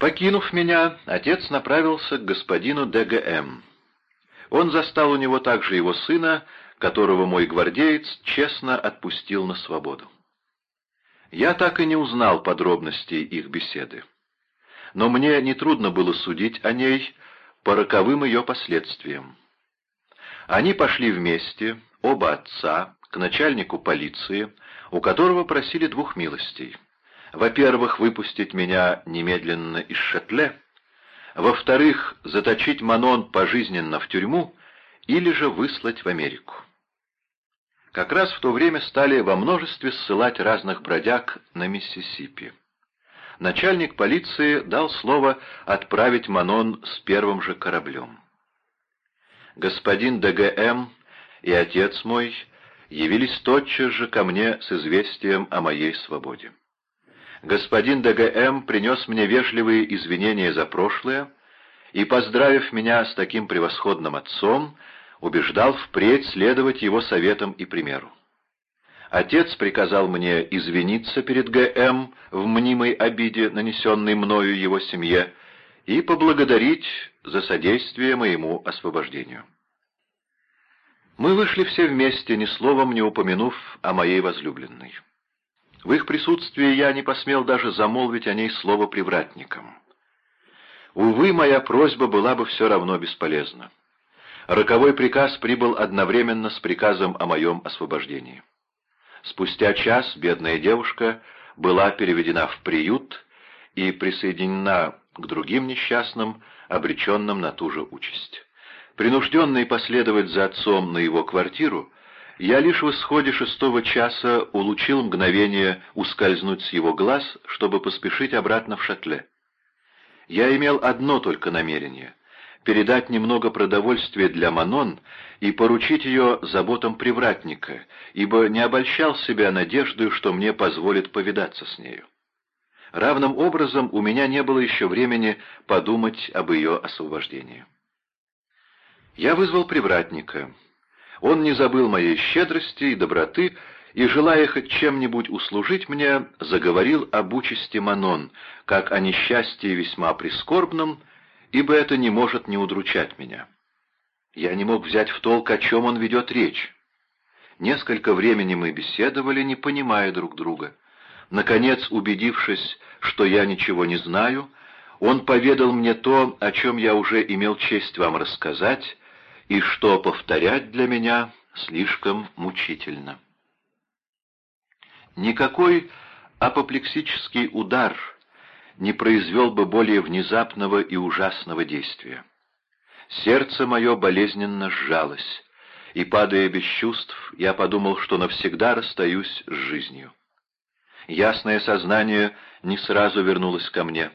Покинув меня, отец направился к господину ДГМ. Он застал у него также его сына, которого мой гвардеец честно отпустил на свободу. Я так и не узнал подробностей их беседы. Но мне нетрудно было судить о ней по роковым ее последствиям. Они пошли вместе, оба отца, к начальнику полиции, у которого просили двух милостей. Во-первых, выпустить меня немедленно из Шатле, во-вторых, заточить Манон пожизненно в тюрьму или же выслать в Америку. Как раз в то время стали во множестве ссылать разных бродяг на Миссисипи. Начальник полиции дал слово отправить Манон с первым же кораблем. Господин ДГМ и отец мой явились тотчас же ко мне с известием о моей свободе господин ДГМ принес мне вежливые извинения за прошлое и, поздравив меня с таким превосходным отцом, убеждал впредь следовать его советам и примеру. Отец приказал мне извиниться перед ГМ в мнимой обиде, нанесенной мною его семье, и поблагодарить за содействие моему освобождению. Мы вышли все вместе, ни словом не упомянув о моей возлюбленной. В их присутствии я не посмел даже замолвить о ней слово привратникам. Увы, моя просьба была бы все равно бесполезна. Роковой приказ прибыл одновременно с приказом о моем освобождении. Спустя час бедная девушка была переведена в приют и присоединена к другим несчастным, обреченным на ту же участь. Принужденный последовать за отцом на его квартиру, я лишь в исходе шестого часа улучил мгновение ускользнуть с его глаз, чтобы поспешить обратно в шатле. Я имел одно только намерение — передать немного продовольствия для Манон и поручить ее заботам привратника, ибо не обольщал себя надеждой, что мне позволит повидаться с нею. Равным образом у меня не было еще времени подумать об ее освобождении. Я вызвал привратника — он не забыл моей щедрости и доброты, и, желая хоть чем-нибудь услужить мне, заговорил об участи Манон, как о несчастье весьма прискорбном, ибо это не может не удручать меня. Я не мог взять в толк, о чем он ведет речь. Несколько времени мы беседовали, не понимая друг друга. Наконец, убедившись, что я ничего не знаю, он поведал мне то, о чем я уже имел честь вам рассказать, и что повторять для меня слишком мучительно. Никакой апоплексический удар не произвел бы более внезапного и ужасного действия. Сердце мое болезненно сжалось, и, падая без чувств, я подумал, что навсегда расстаюсь с жизнью. Ясное сознание не сразу вернулось ко мне.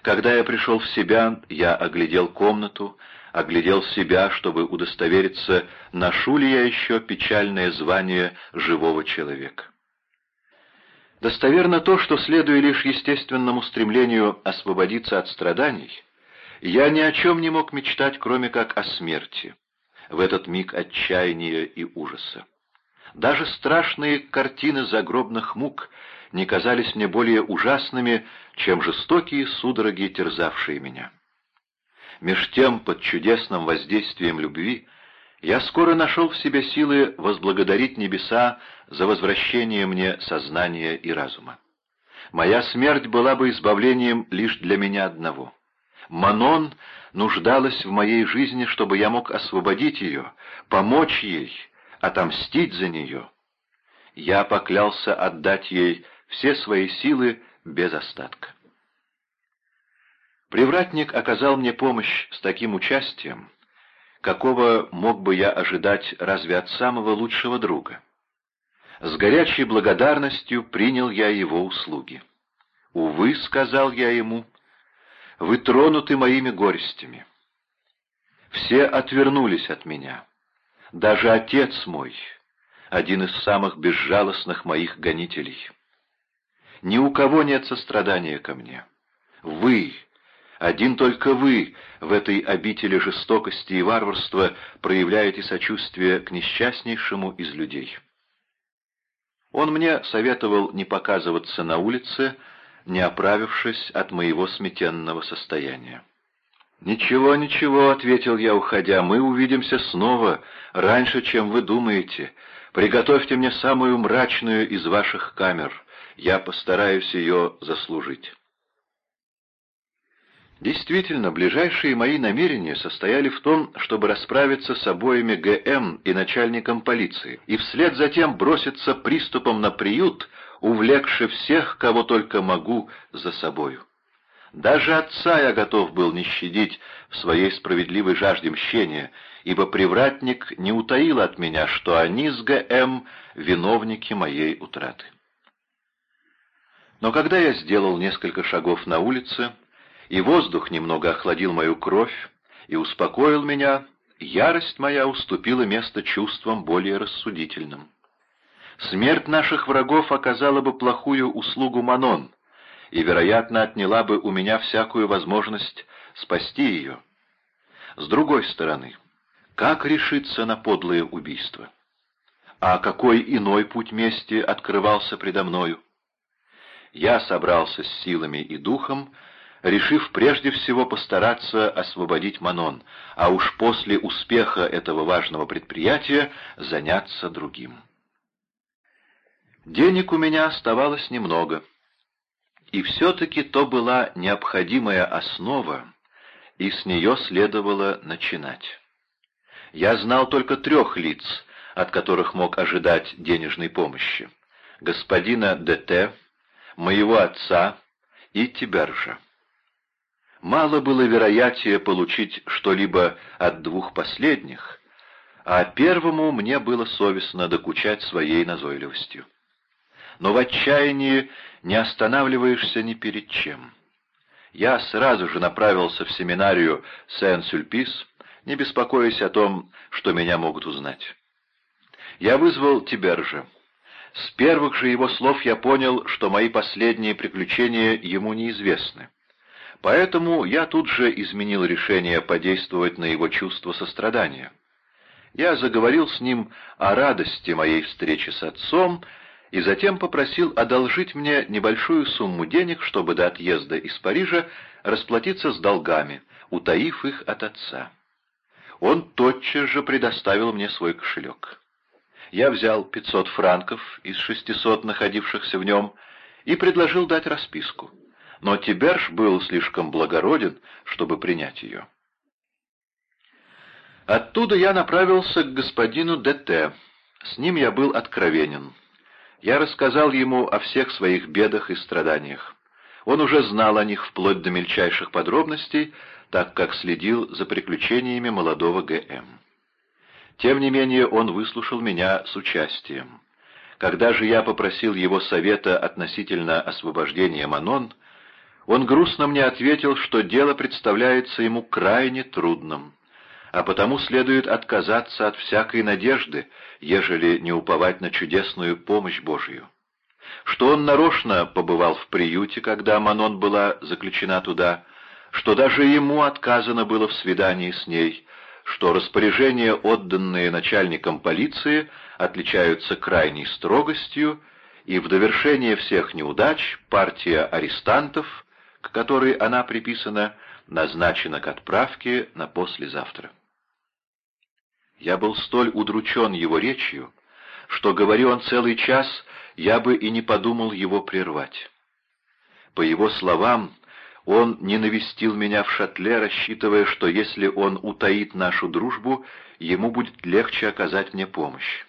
Когда я пришел в себя, я оглядел комнату, оглядел себя, чтобы удостовериться, ношу ли я еще печальное звание живого человека. Достоверно то, что, следуя лишь естественному стремлению освободиться от страданий, я ни о чем не мог мечтать, кроме как о смерти, в этот миг отчаяния и ужаса. Даже страшные картины загробных мук не казались мне более ужасными, чем жестокие судороги, терзавшие меня. Меж тем, под чудесным воздействием любви, я скоро нашел в себе силы возблагодарить небеса за возвращение мне сознания и разума. Моя смерть была бы избавлением лишь для меня одного. Манон нуждалась в моей жизни, чтобы я мог освободить ее, помочь ей, отомстить за нее. Я поклялся отдать ей все свои силы без остатка. Привратник оказал мне помощь с таким участием, какого мог бы я ожидать разве от самого лучшего друга. С горячей благодарностью принял я его услуги. «Увы», — сказал я ему, — «вы тронуты моими горестями». Все отвернулись от меня. Даже отец мой, один из самых безжалостных моих гонителей. Ни у кого нет сострадания ко мне. Вы, один только вы в этой обители жестокости и варварства проявляете сочувствие к несчастнейшему из людей. Он мне советовал не показываться на улице, не оправившись от моего сметенного состояния. «Ничего, ничего», — ответил я, уходя, — «мы увидимся снова, раньше, чем вы думаете. Приготовьте мне самую мрачную из ваших камер. Я постараюсь ее заслужить». Действительно, ближайшие мои намерения состояли в том, чтобы расправиться с обоими ГМ и начальником полиции, и вслед за тем броситься приступом на приют, увлекши всех, кого только могу, за собою. Даже отца я готов был не щадить в своей справедливой жажде мщения, ибо привратник не утаил от меня, что они с ГМ виновники моей утраты. Но когда я сделал несколько шагов на улице, и воздух немного охладил мою кровь и успокоил меня, ярость моя уступила место чувствам более рассудительным. Смерть наших врагов оказала бы плохую услугу Манон, и, вероятно, отняла бы у меня всякую возможность спасти ее. С другой стороны, как решиться на подлое убийство? А какой иной путь мести открывался предо мною? Я собрался с силами и духом, решив прежде всего постараться освободить Манон, а уж после успеха этого важного предприятия заняться другим. Денег у меня оставалось немного — и все-таки то была необходимая основа, и с нее следовало начинать. Я знал только трех лиц, от которых мог ожидать денежной помощи. Господина ДТ, моего отца и Тибержа. Мало было вероятия получить что-либо от двух последних, а первому мне было совестно докучать своей назойливостью но в отчаянии не останавливаешься ни перед чем. Я сразу же направился в семинарию Сен-Сюльпис, не беспокоясь о том, что меня могут узнать. Я вызвал Тибержа. С первых же его слов я понял, что мои последние приключения ему неизвестны. Поэтому я тут же изменил решение подействовать на его чувство сострадания. Я заговорил с ним о радости моей встречи с отцом и затем попросил одолжить мне небольшую сумму денег, чтобы до отъезда из Парижа расплатиться с долгами, утаив их от отца. Он тотчас же предоставил мне свой кошелек. Я взял 500 франков из 600 находившихся в нем и предложил дать расписку, но Тиберж был слишком благороден, чтобы принять ее. Оттуда я направился к господину ДТ. С ним я был откровенен. Я рассказал ему о всех своих бедах и страданиях. Он уже знал о них вплоть до мельчайших подробностей, так как следил за приключениями молодого ГМ. Тем не менее он выслушал меня с участием. Когда же я попросил его совета относительно освобождения Манон, он грустно мне ответил, что дело представляется ему крайне трудным а потому следует отказаться от всякой надежды, ежели не уповать на чудесную помощь Божию. Что он нарочно побывал в приюте, когда Манон была заключена туда, что даже ему отказано было в свидании с ней, что распоряжения, отданные начальником полиции, отличаются крайней строгостью, и в довершение всех неудач партия арестантов, к которой она приписана, назначена к отправке на послезавтра. Я был столь удручен его речью, что, говорил он целый час, я бы и не подумал его прервать. По его словам, он не навестил меня в шатле, рассчитывая, что если он утаит нашу дружбу, ему будет легче оказать мне помощь.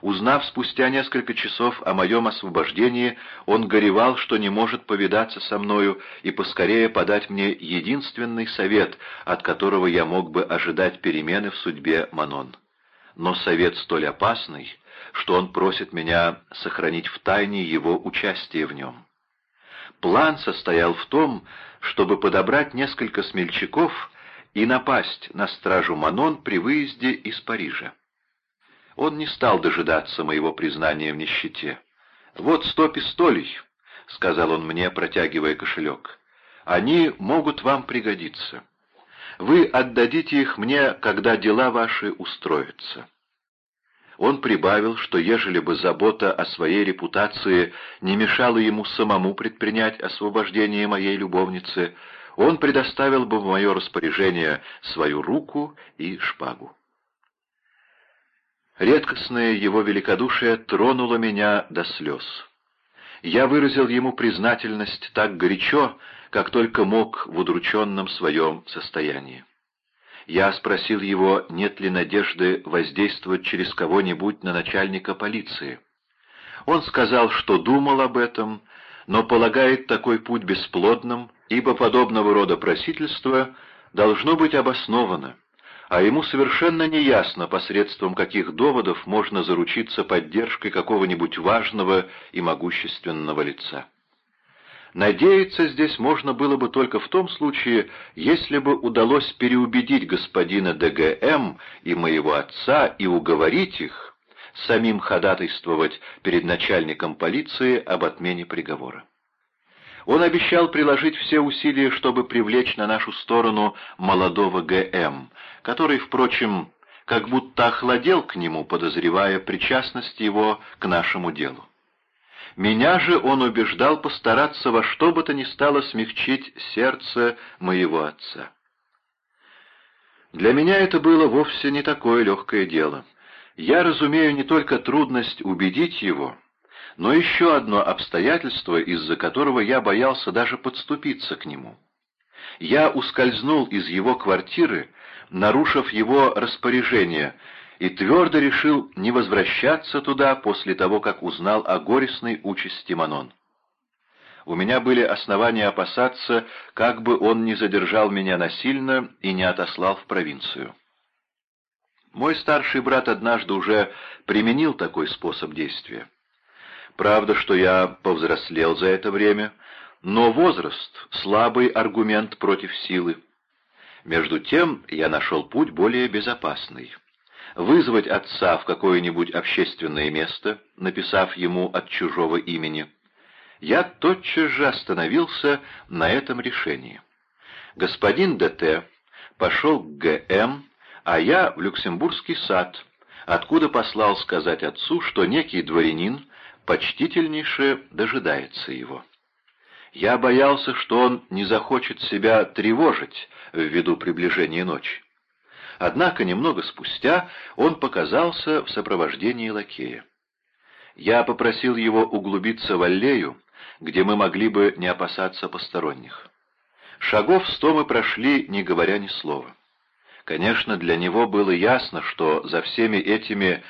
Узнав спустя несколько часов о моем освобождении, он горевал, что не может повидаться со мною и поскорее подать мне единственный совет, от которого я мог бы ожидать перемены в судьбе Манон. Но совет столь опасный, что он просит меня сохранить в тайне его участие в нем. План состоял в том, чтобы подобрать несколько смельчаков и напасть на стражу Манон при выезде из Парижа. Он не стал дожидаться моего признания в нищете. «Вот сто пистолей», — сказал он мне, протягивая кошелек. «Они могут вам пригодиться. Вы отдадите их мне, когда дела ваши устроятся». он прибавил, что ежели бы забота о своей репутации не мешала ему самому предпринять освобождение моей любовницы, он предоставил бы в мое распоряжение свою руку и шпагу. Редкостное его великодушие тронуло меня до слез. Я выразил ему признательность так горячо, как только мог в удрученном своем состоянии. Я спросил его, нет ли надежды воздействовать через кого-нибудь на начальника полиции. Он сказал, что думал об этом, но полагает такой путь бесплодным, ибо подобного рода просительство должно быть обосновано, а ему совершенно неясно, посредством каких доводов можно заручиться поддержкой какого-нибудь важного и могущественного лица. Надеяться здесь можно было бы только в том случае, если бы удалось переубедить господина ДГМ и моего отца и уговорить их самим ходатайствовать перед начальником полиции об отмене приговора. Он обещал приложить все усилия, чтобы привлечь на нашу сторону молодого ГМ, который, впрочем, как будто охладел к нему, подозревая причастность его к нашему делу. Меня же он убеждал постараться во что бы то ни стало смягчить сердце моего отца. Для меня это было вовсе не такое легкое дело. Я разумею не только трудность убедить его, но еще одно обстоятельство, из-за которого я боялся даже подступиться к нему. Я ускользнул из его квартиры, нарушив его распоряжение, и твердо решил не возвращаться туда после того, как узнал о горестной участи Манон. У меня были основания опасаться, как бы он не задержал меня насильно и не отослал в провинцию. Мой старший брат однажды уже применил такой способ действия. Правда, что я повзрослел за это время, но возраст — слабый аргумент против силы. Между тем я нашел путь более безопасный вызвать отца в какое-нибудь общественное место, написав ему от чужого имени, я тотчас же остановился на этом решении. Господин ДТ пошел к ГМ, а я в Люксембургский сад, откуда послал сказать отцу, что некий дворянин почтительнейше дожидается его. Я боялся, что он не захочет себя тревожить ввиду приближения ночи. Однако немного спустя он показался в сопровождении лакея. Я попросил его углубиться в аллею, где мы могли бы не опасаться посторонних. Шагов сто мы прошли, не говоря ни слова. Конечно, для него было ясно, что за всеми этими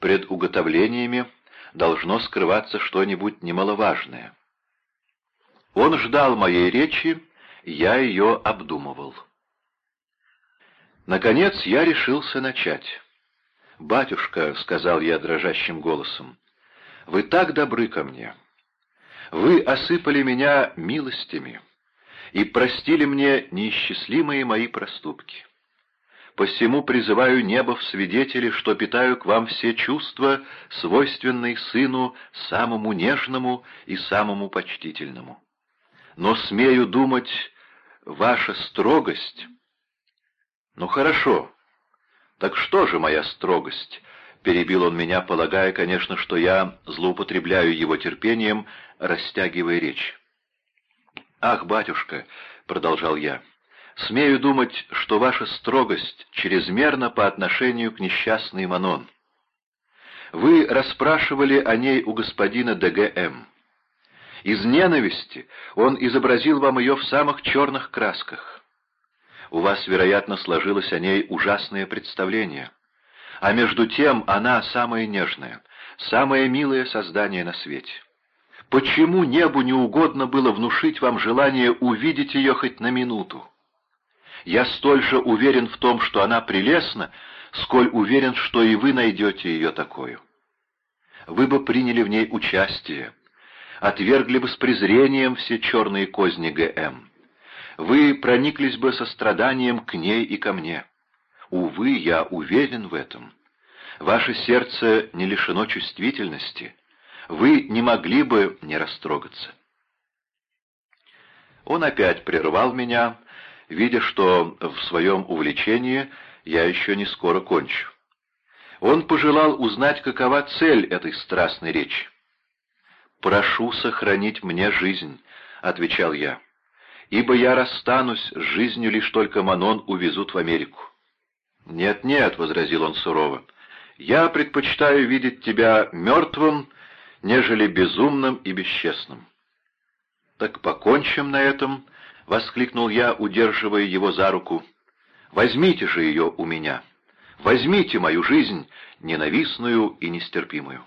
предуготовлениями должно скрываться что-нибудь немаловажное. Он ждал моей речи, я ее обдумывал. Наконец я решился начать. «Батюшка», — сказал я дрожащим голосом, — «вы так добры ко мне. Вы осыпали меня милостями и простили мне неисчислимые мои проступки. Посему призываю небо в свидетели, что питаю к вам все чувства, свойственные сыну самому нежному и самому почтительному. Но смею думать, ваша строгость «Ну хорошо. Так что же моя строгость?» — перебил он меня, полагая, конечно, что я злоупотребляю его терпением, растягивая речь. «Ах, батюшка!» — продолжал я. «Смею думать, что ваша строгость чрезмерна по отношению к несчастной Манон. Вы расспрашивали о ней у господина ДГМ. Из ненависти он изобразил вам ее в самых черных красках. У вас, вероятно, сложилось о ней ужасное представление. А между тем она самая нежная, самое милое создание на свете. Почему небу не угодно было внушить вам желание увидеть ее хоть на минуту? Я столь же уверен в том, что она прелестна, сколь уверен, что и вы найдете ее такую. Вы бы приняли в ней участие, отвергли бы с презрением все черные козни ГМ вы прониклись бы состраданием к ней и ко мне. Увы, я уверен в этом. Ваше сердце не лишено чувствительности. Вы не могли бы не растрогаться. Он опять прервал меня, видя, что в своем увлечении я еще не скоро кончу. Он пожелал узнать, какова цель этой страстной речи. «Прошу сохранить мне жизнь», — отвечал я, — «ибо я расстанусь с жизнью, лишь только Манон увезут в Америку». «Нет-нет», — возразил он сурово, — «я предпочитаю видеть тебя мертвым, нежели безумным и бесчестным». «Так покончим на этом», — воскликнул я, удерживая его за руку. «Возьмите же ее у меня. Возьмите мою жизнь, ненавистную и нестерпимую.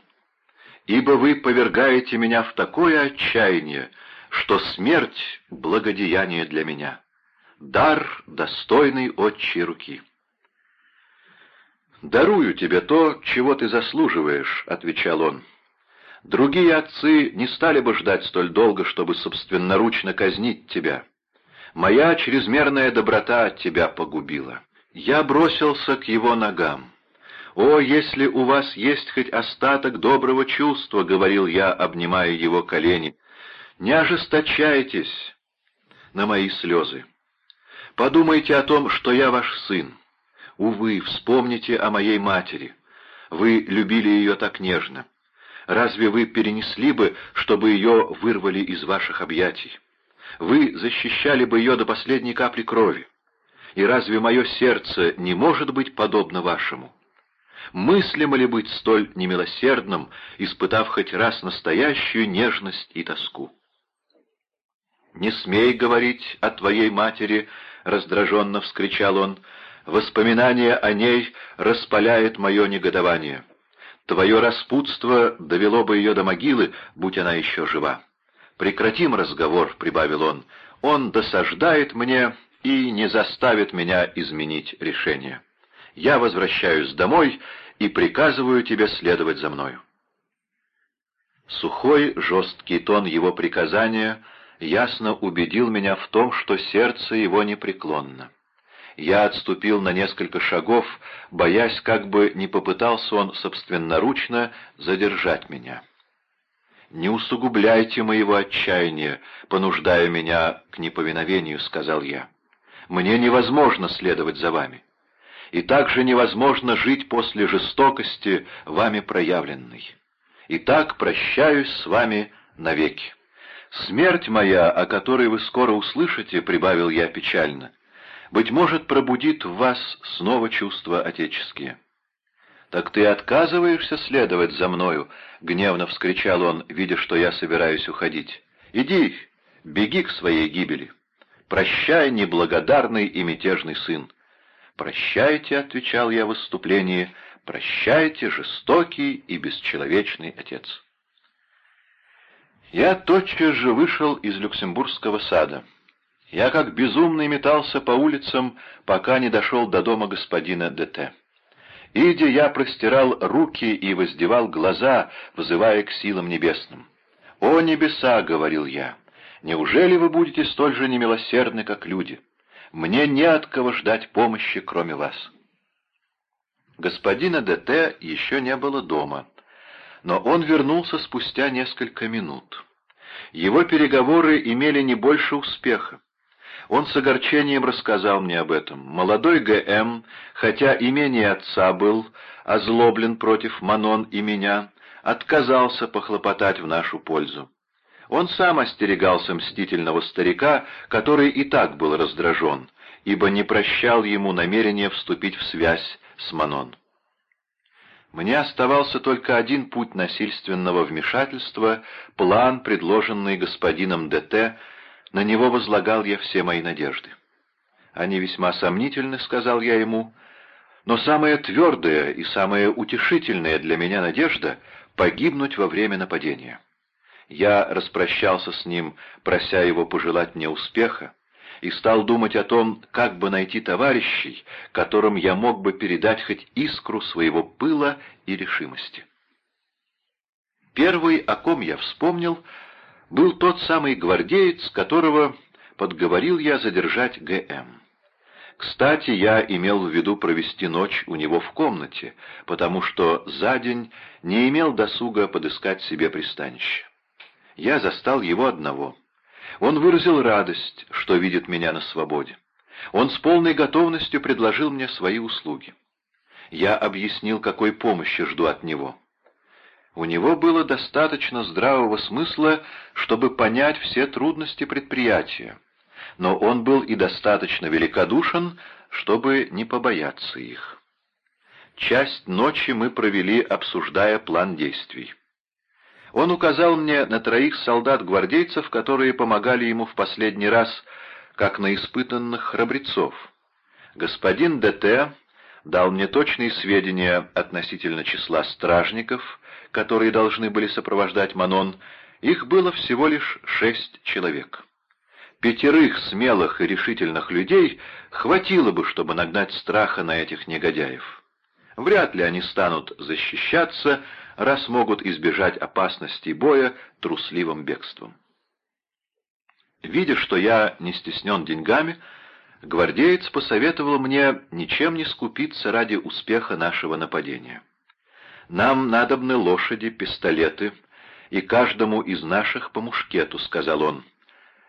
Ибо вы повергаете меня в такое отчаяние, что смерть — благодеяние для меня, дар, достойный отчей руки». «Дарую тебе то, чего ты заслуживаешь», — отвечал он. «Другие отцы не стали бы ждать столь долго, чтобы собственноручно казнить тебя. Моя чрезмерная доброта от тебя погубила». Я бросился к его ногам. «О, если у вас есть хоть остаток доброго чувства», — говорил я, обнимая его колени, — «не ожесточайтесь на мои слезы. Подумайте о том, что я ваш сын. Увы, вспомните о моей матери. Вы любили ее так нежно. Разве вы перенесли бы, чтобы ее вырвали из ваших объятий? Вы защищали бы ее до последней капли крови. И разве мое сердце не может быть подобно вашему? Мыслимо ли быть столь немилосердным, испытав хоть раз настоящую нежность и тоску? «Не смей говорить о твоей матери!» — раздраженно вскричал он. Воспоминание о ней распаляет мое негодование. Твое распутство довело бы ее до могилы, будь она еще жива. «Прекратим разговор», — прибавил он. «Он досаждает мне и не заставит меня изменить решение. Я возвращаюсь домой и приказываю тебе следовать за мною». Сухой, жесткий тон его приказания ясно убедил меня в том, что сердце его непреклонно. Я отступил на несколько шагов, боясь, как бы не попытался он собственноручно задержать меня. «Не усугубляйте моего отчаяния, понуждая меня к неповиновению», — сказал я. «Мне невозможно следовать за вами. И также невозможно жить после жестокости, вами проявленной. Итак, прощаюсь с вами навеки. Смерть моя, о которой вы скоро услышите, — прибавил я печально, быть может, пробудит в вас снова чувства отеческие. «Так ты отказываешься следовать за мною?» — гневно вскричал он, видя, что я собираюсь уходить. «Иди, беги к своей гибели. Прощай, неблагодарный и мятежный сын». «Прощайте», — отвечал я в выступлении, — «прощайте, жестокий и бесчеловечный отец». Я тотчас же вышел из Люксембургского сада. Я как безумный метался по улицам, пока не дошел до дома господина ДТ. Идя, я простирал руки и воздевал глаза, вызывая к силам небесным. «О небеса!» — говорил я. «Неужели вы будете столь же немилосердны, как люди? Мне не от кого ждать помощи, кроме вас». Господина ДТ еще не было дома, но он вернулся спустя несколько минут. Его переговоры имели не больше успеха. Он с огорчением рассказал мне об этом. Молодой Г.М., хотя имение отца был озлоблен против Манон и меня, отказался похлопотать в нашу пользу. Он сам остерегался мстительного старика, который и так был раздражен, ибо не прощал ему намерения вступить в связь с Манон. Мне оставался только один путь насильственного вмешательства, план, предложенный господином ДТ, на него возлагал я все мои надежды. Они весьма сомнительны, — сказал я ему, — но самая твердая и самая утешительная для меня надежда — погибнуть во время нападения. Я распрощался с ним, прося его пожелать мне успеха, и стал думать о том, как бы найти товарищей, которым я мог бы передать хоть искру своего пыла и решимости. Первый, о ком я вспомнил, был тот самый гвардеец, которого подговорил я задержать Г.М. Кстати, я имел в виду провести ночь у него в комнате, потому что за день не имел досуга подыскать себе пристанище. Я застал его одного. Он выразил радость, что видит меня на свободе. Он с полной готовностью предложил мне свои услуги. Я объяснил, какой помощи жду от него. У него было достаточно здравого смысла, чтобы понять все трудности предприятия, но он был и достаточно великодушен, чтобы не побояться их. Часть ночи мы провели, обсуждая план действий. Он указал мне на троих солдат-гвардейцев, которые помогали ему в последний раз, как на испытанных храбрецов. Господин ДТ дал мне точные сведения относительно числа стражников, которые должны были сопровождать Манон. Их было всего лишь шесть человек. Пятерых смелых и решительных людей хватило бы, чтобы нагнать страха на этих негодяев. Вряд ли они станут защищаться, раз могут избежать опасности боя трусливым бегством. Видя, что я не стеснен деньгами, гвардеец посоветовал мне ничем не скупиться ради успеха нашего нападения. «Нам надобны лошади, пистолеты, и каждому из наших по мушкету», — сказал он.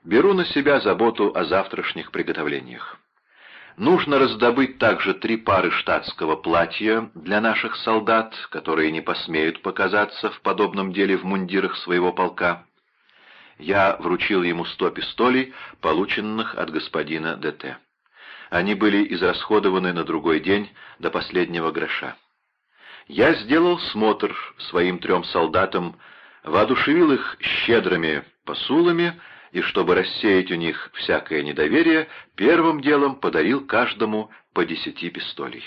«Беру на себя заботу о завтрашних приготовлениях». Нужно раздобыть также три пары штатского платья для наших солдат, которые не посмеют показаться в подобном деле в мундирах своего полка. Я вручил ему сто пистолей, полученных от господина ДТ. Они были израсходованы на другой день до последнего гроша. Я сделал смотр своим трем солдатам, воодушевил их щедрыми посулами и, чтобы рассеять у них всякое недоверие, первым делом подарил каждому по десяти пистолей.